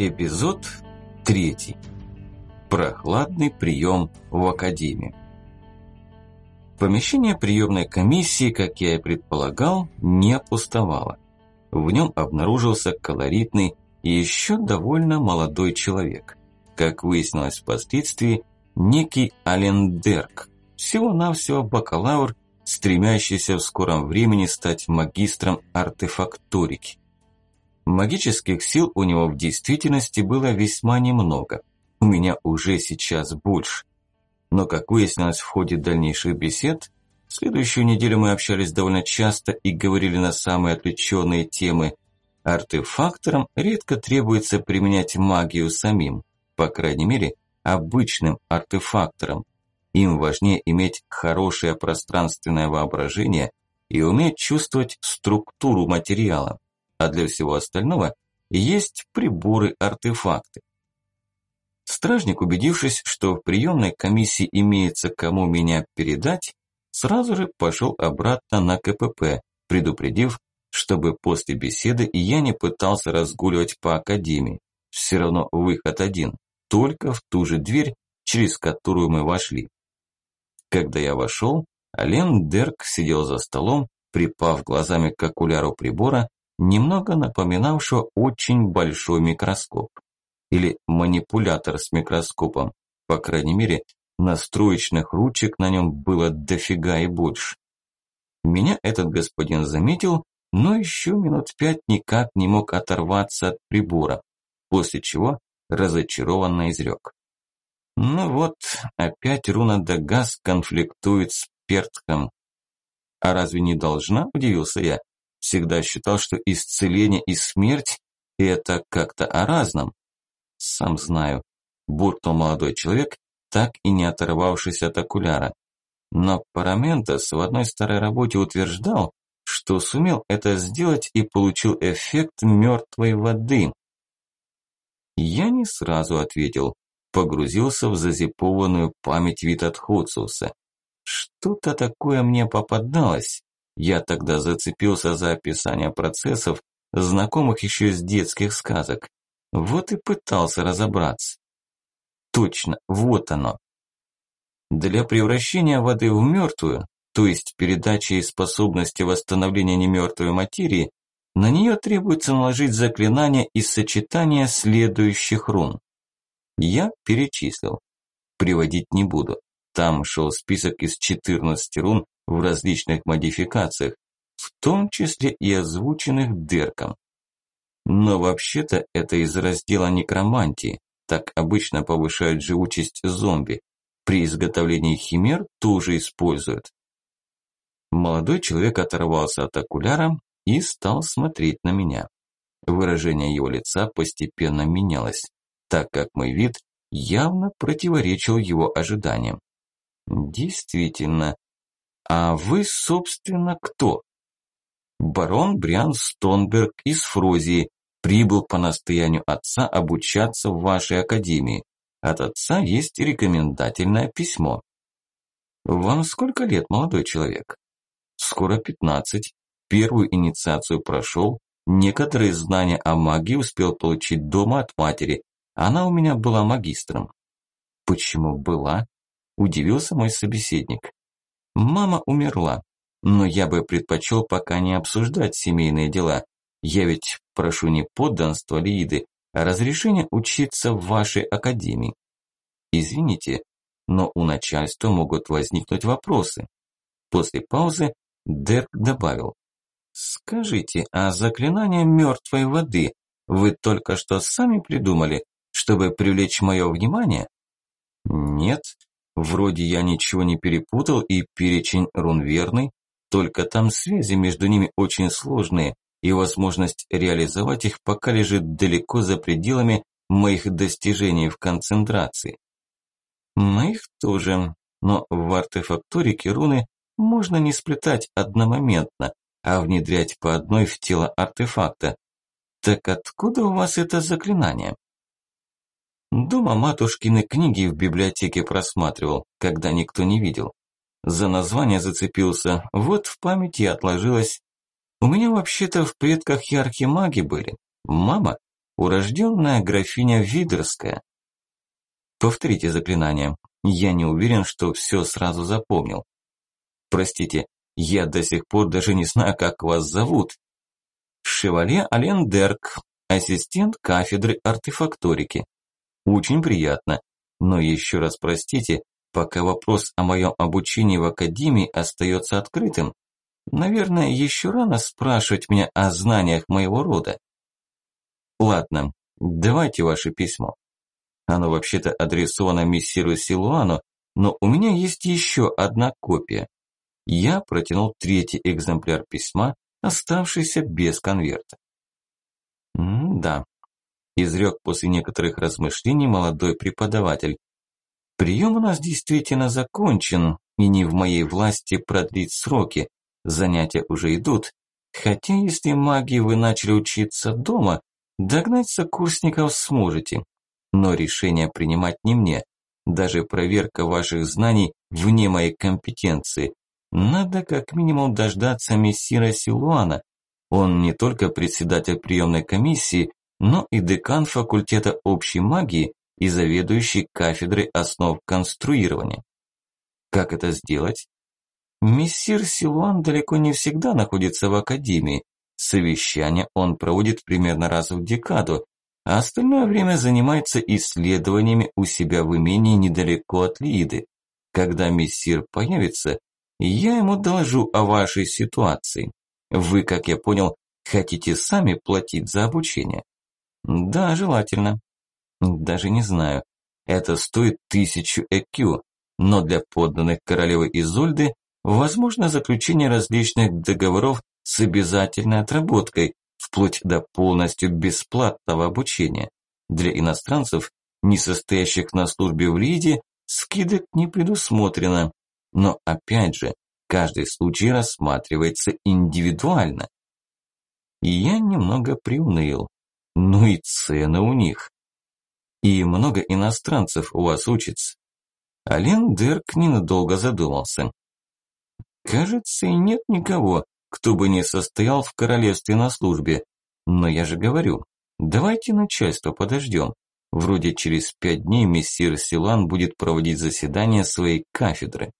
Эпизод третий. Прохладный прием в академию. Помещение приемной комиссии, как я и предполагал, не опустовало. В нем обнаружился колоритный и еще довольно молодой человек. Как выяснилось впоследствии, некий Ален Дерк, всего-навсего бакалавр, стремящийся в скором времени стать магистром артефакторики. Магических сил у него в действительности было весьма немного. У меня уже сейчас больше. Но, как выяснилось в ходе дальнейших бесед, в следующую неделю мы общались довольно часто и говорили на самые отвлеченные темы. Артефакторам редко требуется применять магию самим, по крайней мере, обычным артефакторам. Им важнее иметь хорошее пространственное воображение и уметь чувствовать структуру материала а для всего остального есть приборы-артефакты. Стражник, убедившись, что в приемной комиссии имеется кому меня передать, сразу же пошел обратно на КПП, предупредив, чтобы после беседы я не пытался разгуливать по академии. Все равно выход один, только в ту же дверь, через которую мы вошли. Когда я вошел, Ален Дерк сидел за столом, припав глазами к окуляру прибора немного напоминавшего очень большой микроскоп. Или манипулятор с микроскопом. По крайней мере, настроечных ручек на нем было дофига и больше. Меня этот господин заметил, но еще минут пять никак не мог оторваться от прибора, после чего разочарованно изрек. Ну вот, опять руна Дагас конфликтует с Пертхом. А разве не должна, удивился я, Всегда считал, что исцеление и смерть – это как-то о разном. Сам знаю, буркнул молодой человек, так и не оторвавшись от окуляра. Но Параментос в одной старой работе утверждал, что сумел это сделать и получил эффект мертвой воды. Я не сразу ответил, погрузился в зазипованную память Витатхоциуса. Что-то такое мне попадалось, я тогда зацепился за описание процессов, знакомых еще с детских сказок. Вот и пытался разобраться. Точно, вот оно. Для превращения воды в мертвую, то есть передачи способности восстановления немертвой материи, на нее требуется наложить заклинание из сочетания следующих рун. Я перечислил. Приводить не буду. Там шел список из 14 рун, в различных модификациях, в том числе и озвученных Дерком. Но вообще-то это из раздела некромантии, так обычно повышают живучесть зомби. При изготовлении химер тоже используют. Молодой человек оторвался от окуляра и стал смотреть на меня. Выражение его лица постепенно менялось, так как мой вид явно противоречил его ожиданиям. Действительно, а вы, собственно, кто? Барон Бриан Стонберг из Фрозии прибыл по настоянию отца обучаться в вашей академии. От отца есть рекомендательное письмо. Вам сколько лет, молодой человек? Скоро пятнадцать. Первую инициацию прошел, некоторые знания о магии успел получить дома от матери. Она у меня была магистром. Почему была? Удивился мой собеседник. Мама умерла, но я бы предпочел пока не обсуждать семейные дела. Я ведь прошу не подданства Лииды, а разрешения учиться в вашей академии. Извините, но у начальства могут возникнуть вопросы. После паузы Дерк добавил. Скажите, а заклинание мертвой воды вы только что сами придумали, чтобы привлечь мое внимание? Нет, Вроде я ничего не перепутал и перечень рун верный, только там связи между ними очень сложные, и возможность реализовать их пока лежит далеко за пределами моих достижений в концентрации. Моих тоже, но в артефакторике руны можно не сплетать одномоментно, а внедрять по одной в тело артефакта. Так откуда у вас это заклинание? Дома матушкины книги в библиотеке просматривал, когда никто не видел. За название зацепился, вот в памяти отложилось. У меня вообще-то в предках яркие маги были. Мама урожденная графиня Видерская. Повторите заклинание. Я не уверен, что все сразу запомнил. Простите, я до сих пор даже не знаю, как вас зовут. Шевале Ален Дерк, ассистент кафедры артефакторики. Очень приятно. Но еще раз простите, пока вопрос о моем обучении в академии остается открытым. Наверное, еще рано спрашивать меня о знаниях моего рода. Ладно, давайте ваше письмо. Оно вообще-то адресовано мессиру Силуану, но у меня есть еще одна копия. Я протянул третий экземпляр письма, оставшийся без конверта. М-да, изрек после некоторых размышлений молодой преподаватель. Прием у нас действительно закончен, и не в моей власти продлить сроки. Занятия уже идут. Хотя если магии вы начали учиться дома, догнать сокурсников сможете. Но решение принимать не мне. Даже проверка ваших знаний вне моей компетенции. Надо как минимум дождаться мессира Силуана. Он не только председатель приемной комиссии, но и декан факультета общей магии и заведующий кафедрой основ конструирования. Как это сделать? Мессир Силуан далеко не всегда находится в академии. Совещания он проводит примерно раз в декаду, а остальное время занимается исследованиями у себя в имении недалеко от Лиды. Когда мессир появится, я ему доложу о вашей ситуации. Вы, как я понял, хотите сами платить за обучение? Да, желательно. Даже не знаю. Это стоит тысячу ЭКЮ, но для подданных королевы Изольды возможно заключение различных договоров с обязательной отработкой, вплоть до полностью бесплатного обучения. Для иностранцев, не состоящих на службе в Лиде, скидок не предусмотрено, но опять же, каждый случай рассматривается индивидуально. И я немного приуныл. Ну и цены у них. И много иностранцев у вас учится. Ален Дерк ненадолго задумался. Кажется, и нет никого, кто бы не состоял в королевстве на службе. Но я же говорю, давайте начальство подождем. Вроде через пять дней мессир Силан будет проводить заседание своей кафедры.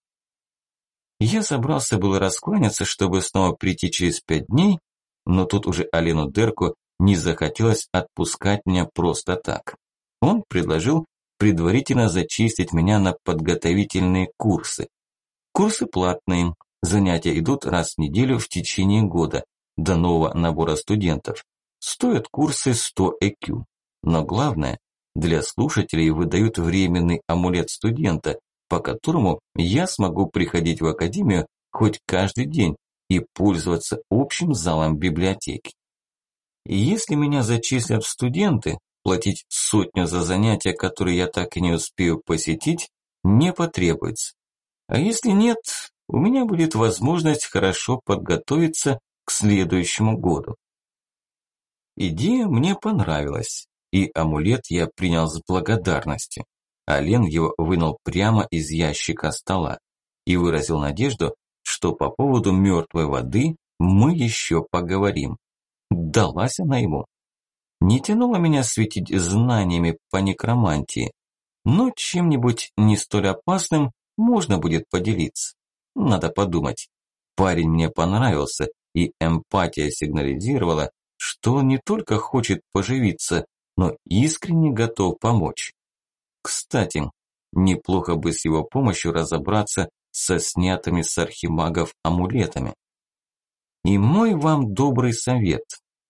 Я собрался было раскланяться, чтобы снова прийти через пять дней, но тут уже Алену Дерку не захотелось отпускать меня просто так. Он предложил предварительно зачистить меня на подготовительные курсы. Курсы платные, занятия идут раз в неделю в течение года, до нового набора студентов. Стоят курсы 100 ЭКЮ. Но главное, для слушателей выдают временный амулет студента, по которому я смогу приходить в академию хоть каждый день и пользоваться общим залом библиотеки. И если меня зачислят в студенты, платить сотню за занятия, которые я так и не успею посетить, не потребуется. А если нет, у меня будет возможность хорошо подготовиться к следующему году. Идея мне понравилась, и амулет я принял с благодарностью. Ален его вынул прямо из ящика стола и выразил надежду, что по поводу мертвой воды мы еще поговорим. Далась она ему. Не тянуло меня светить знаниями по некромантии, но чем-нибудь не столь опасным можно будет поделиться. Надо подумать. Парень мне понравился, и эмпатия сигнализировала, что он не только хочет поживиться, но искренне готов помочь. Кстати, неплохо бы с его помощью разобраться со снятыми с архимагов амулетами. И мой вам добрый совет,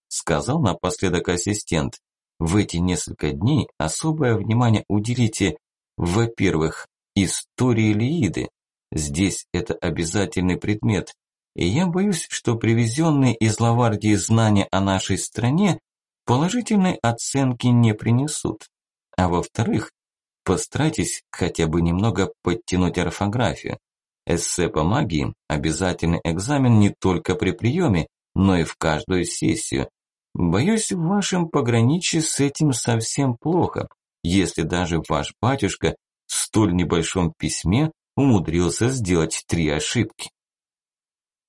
сказал напоследок ассистент. В эти несколько дней особое внимание уделите, во-первых, истории Лииды. Здесь это обязательный предмет, и я боюсь, что привезенные из Лавардии знания о нашей стране положительной оценки не принесут. А во-вторых, Постарайтесь хотя бы немного подтянуть орфографию. Эссе по магии – обязательный экзамен не только при приеме, но и в каждую сессию. Боюсь, в вашем пограничье с этим совсем плохо, если даже ваш батюшка в столь небольшом письме умудрился сделать три ошибки.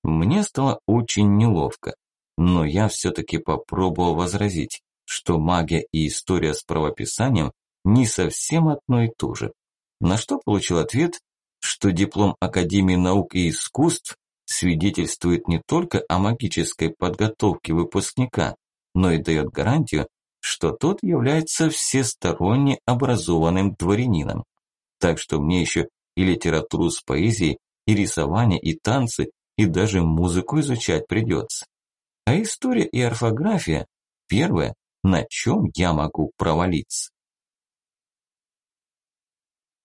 Мне стало очень неловко, но я все-таки попробовал возразить, что магия и история с правописанием не совсем одно и то же. На что получил ответ, что диплом Академии наук и искусств свидетельствует не только о магической подготовке выпускника, но и дает гарантию, что тот является всесторонне образованным дворянином. Так что мне еще и литературу с поэзией, и рисование, и танцы, и даже музыку изучать придется. А история и орфография – первое, на чем я могу провалиться.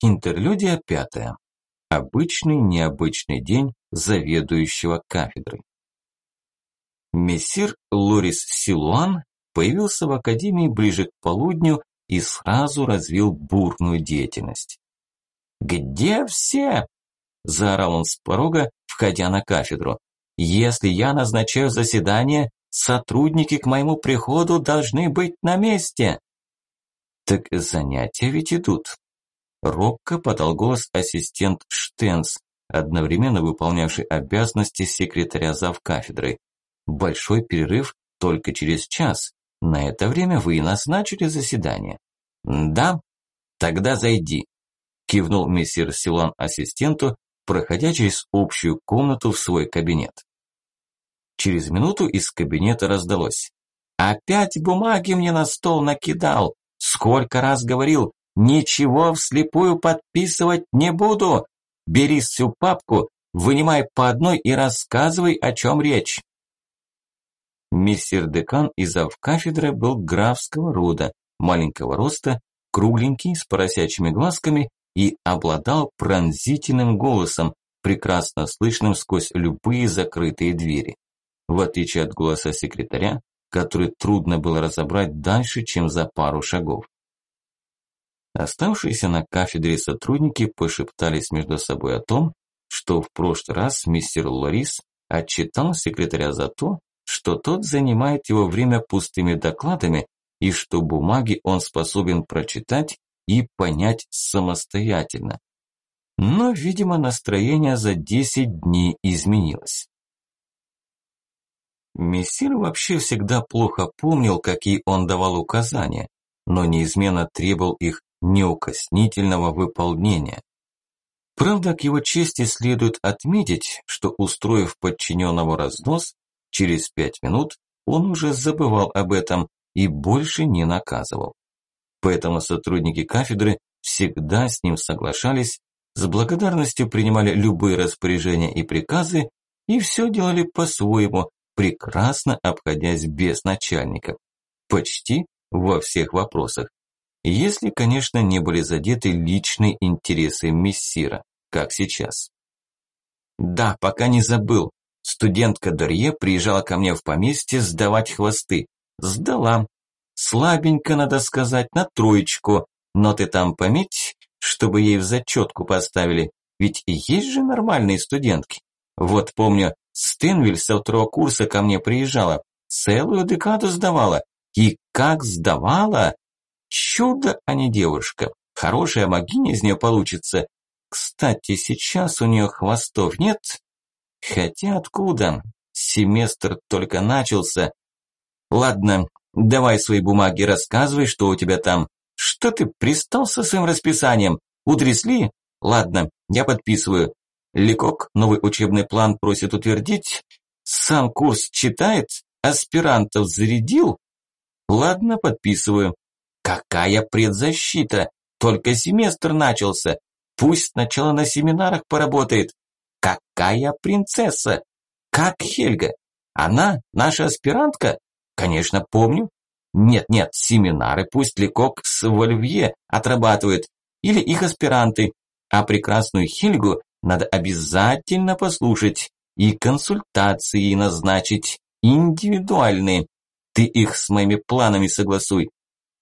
Интерлюдия пятая. Обычный необычный день заведующего кафедрой. Мессир Лорис Силуан появился в академии ближе к полудню и сразу развил бурную деятельность. «Где все?» – заорал он с порога, входя на кафедру. «Если я назначаю заседание, сотрудники к моему приходу должны быть на месте». «Так занятия ведь идут». Робко подал голос ассистент Штенс, одновременно выполнявший обязанности секретаря зав кафедрой. Большой перерыв только через час. На это время вы и назначили заседание. Да? Тогда зайди. Кивнул мессир Силан ассистенту, проходя через общую комнату в свой кабинет. Через минуту из кабинета раздалось. «Опять бумаги мне на стол накидал! Сколько раз говорил, ничего вслепую подписывать не буду! Бери всю папку, вынимай по одной и рассказывай, о чем речь!» Мессир декан из кафедры был графского рода, маленького роста, кругленький, с поросячьими глазками и обладал пронзительным голосом, прекрасно слышным сквозь любые закрытые двери. В отличие от голоса секретаря, который трудно было разобрать дальше, чем за пару шагов. Оставшиеся на кафедре сотрудники пошептались между собой о том, что в прошлый раз мистер Лорис отчитал секретаря за то, что тот занимает его время пустыми докладами и что бумаги он способен прочитать и понять самостоятельно. Но, видимо, настроение за 10 дней изменилось. Мессир вообще всегда плохо помнил, какие он давал указания, но неизменно требовал их неукоснительного выполнения. Правда, к его чести следует отметить, что, устроив подчиненного разнос, через пять минут он уже забывал об этом и больше не наказывал. Поэтому сотрудники кафедры всегда с ним соглашались, с благодарностью принимали любые распоряжения и приказы и все делали по-своему, прекрасно обходясь без начальников. Почти во всех вопросах. Если, конечно, не были задеты личные интересы мессира, как сейчас. Да, пока не забыл. Студентка Дарье приезжала ко мне в поместье сдавать хвосты. Сдала. Слабенько, надо сказать, на троечку. Но ты там пометь, чтобы ей в зачетку поставили. Ведь есть же нормальные студентки. Вот помню, Стенвиль со второго курса ко мне приезжала. Целую декаду сдавала. И как сдавала? Чудо, а не девушка. Хорошая магиня из нее получится. Кстати, сейчас у нее хвостов нет. Хотя откуда? Семестр только начался. Ладно, Давай свои бумаги, рассказывай, что у тебя там. Что ты пристал со своим расписанием? Утрясли? Ладно, я подписываю. Лекок новый учебный план просит утвердить. Сам курс читает? Аспирантов зарядил? Ладно, подписываю. Какая предзащита? Только семестр начался. Пусть сначала на семинарах поработает. Какая принцесса? Как Хельга? Она наша аспирантка? Конечно, помню. Нет-нет, семинары пусть Лекок с Вольвье отрабатывает, или их аспиранты, а прекрасную Хильгу надо обязательно послушать и консультации назначить, индивидуальные. Ты их с моими планами согласуй.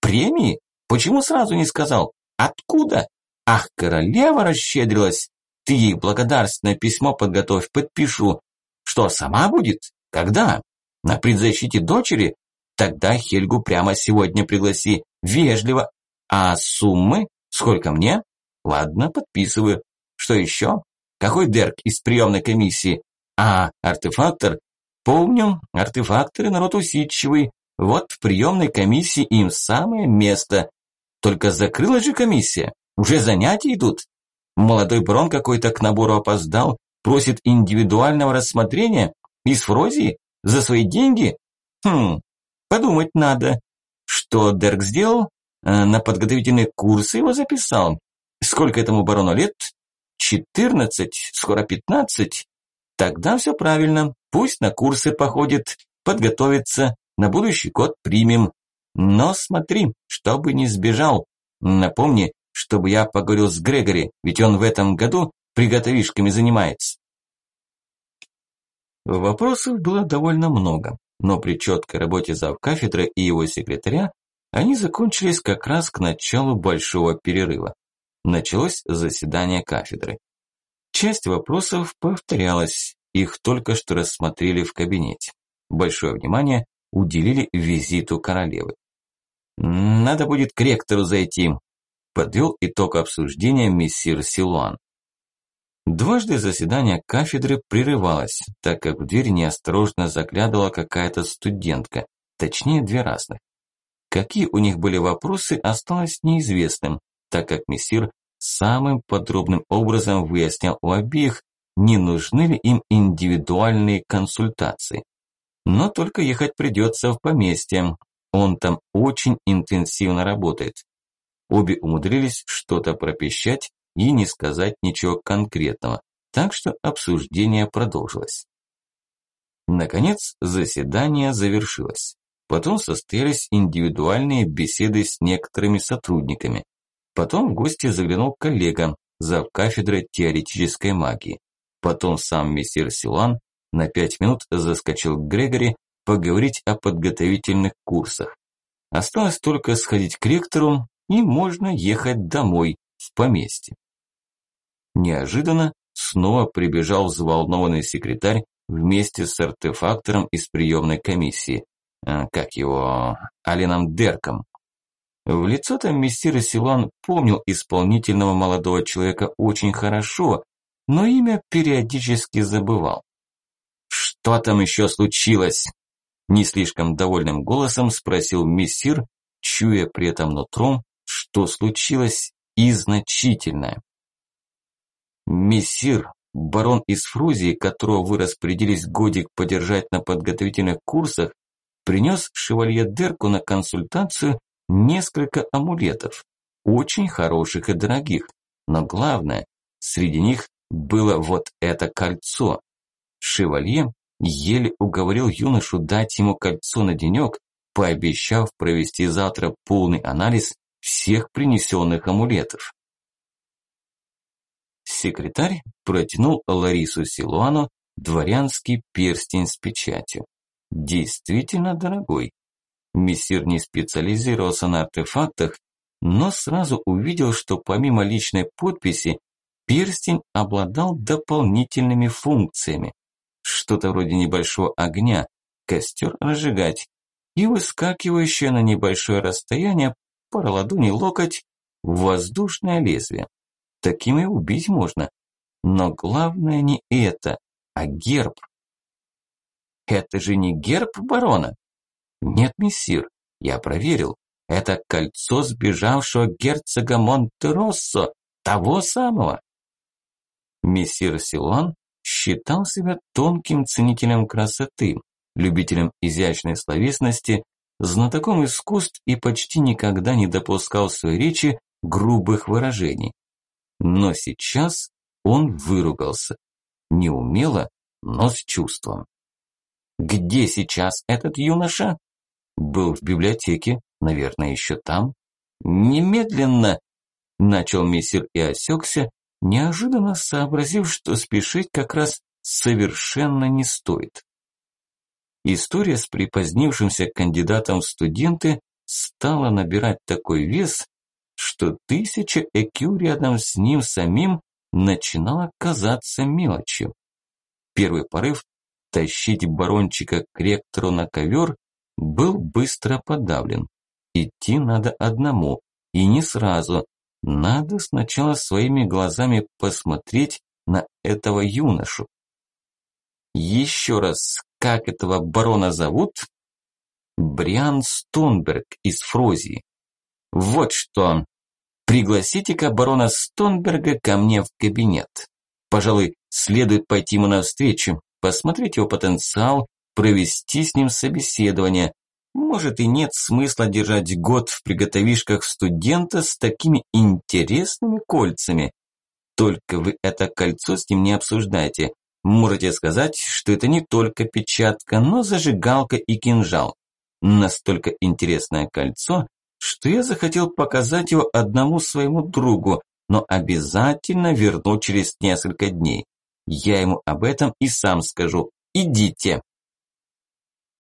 Премии? Почему сразу не сказал? Откуда? Ах, королева расщедрилась. Ты ей благодарственное письмо подготовь, подпишу. Что, сама будет? Когда? На предзащите дочери? Тогда Хельгу прямо сегодня пригласи. Вежливо. А суммы? Сколько мне? Ладно, подписываю. Что еще? Какой Дерк из приемной комиссии? А, артефактор? Помню, артефакторы народ усидчивый. Вот в приемной комиссии им самое место. Только закрылась же комиссия. Уже занятия идут. Молодой брон какой-то к набору опоздал, просит индивидуального рассмотрения из Фрозии за свои деньги. Хм, подумать надо. Что Дерк сделал? Э, на подготовительные курсы его записал. Сколько этому барону лет? Четырнадцать, скоро пятнадцать. Тогда все правильно. Пусть на курсы походит, подготовится, на будущий год примем. Но смотри, чтобы не сбежал. Напомни, чтобы я поговорил с Грегори, ведь он в этом году приготовишками занимается. Вопросов было довольно много, но при четкой работе завкафедры и его секретаря они закончились как раз к началу большого перерыва. Началось заседание кафедры. Часть вопросов повторялась, их только что рассмотрели в кабинете. Большое внимание уделили визиту королевы. «Надо будет к ректору зайти», – подвел итог обсуждения мессир Силуан. Дважды заседание кафедры прерывалось, так как в дверь неосторожно заглядывала какая-то студентка, точнее две разных. Какие у них были вопросы, осталось неизвестным, так как мессир самым подробным образом выяснял у обеих, не нужны ли им индивидуальные консультации. Но только ехать придется в поместье, он там очень интенсивно работает. Обе умудрились что-то пропищать и не сказать ничего конкретного, так что обсуждение продолжилось. Наконец, заседание завершилось. Потом состоялись индивидуальные беседы с некоторыми сотрудниками. Потом в гости заглянул коллега, зав кафедры теоретической магии. Потом сам мессир Силан на пять минут заскочил к Грегори поговорить о подготовительных курсах. Осталось только сходить к ректору, и можно ехать домой, в поместье. Неожиданно снова прибежал взволнованный секретарь вместе с артефактором из приемной комиссии. А, как его, Алином Дерком. В лицо-то мессир Силан помнил исполнительного молодого человека очень хорошо, но имя периодически забывал. «Что там еще случилось?» Не слишком довольным голосом спросил мессир, чуя при этом нутром, что случилось и значительное. «Мессир, барон из Фрузии, которого вы распорядились годик подержать на подготовительных курсах, принес шевалье Дерку на консультацию несколько амулетов, очень хороших и дорогих, но главное, среди них было вот это кольцо. Шевалье еле уговорил юношу дать ему кольцо на денек, пообещав провести завтра полный анализ всех принесенных амулетов. Секретарь протянул Ларису Силуану дворянский перстень с печатью. Действительно дорогой. Мессир не специализировался на артефактах, но сразу увидел, что помимо личной подписи, перстень обладал дополнительными функциями. Что-то вроде небольшого огня, костер разжигать, и выскакивающее на небольшое расстояние, пара ладоней локоть, воздушное лезвие. Таким и убить можно. Но главное не это, а герб. Это же не герб барона? Нет, мессир, я проверил. Это кольцо сбежавшего герцога Монтероссо, того самого. Мессир Силуан считал себя тонким ценителем красоты, любителем изящной словесности, знатоком искусств и почти никогда не допускал в своей речи грубых выражений. Но сейчас он выругался. Неумело, но с чувством. Где сейчас этот юноша? Был в библиотеке, наверное, еще там. Немедленно, начал мессир и осекся, неожиданно сообразив, что спешить как раз совершенно не стоит. История с припозднившимся кандидатом в студенты стала набирать такой вес, что тысяча ЭКЮ рядом с ним самим начинала казаться мелочью. Первый порыв тащить барончика к ректору на ковер был быстро подавлен. Идти надо одному, и не сразу. Надо сначала своими глазами посмотреть на этого юношу. Еще раз, как этого барона зовут? Бриан Стонберг из Фрозии. Вот что. Пригласите-ка барона Стонберга ко мне в кабинет. Пожалуй, следует пойти ему навстречу, посмотреть его потенциал, провести с ним собеседование. Может и нет смысла держать год в приготовишках студента с такими интересными кольцами. Только вы это кольцо с ним не обсуждайте. Можете сказать, что это не только печатка, но зажигалка и кинжал. Настолько интересное кольцо, что я захотел показать его одному своему другу, но обязательно верну через несколько дней. Я ему об этом и сам скажу. Идите.